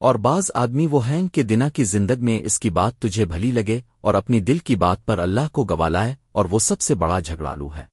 اور بعض آدمی وہ ہیں کہ دنا کی زندگ میں اس کی بات تجھے بھلی لگے اور اپنی دل کی بات پر اللہ کو گوالائے اور وہ سب سے بڑا جھگڑالو ہے۔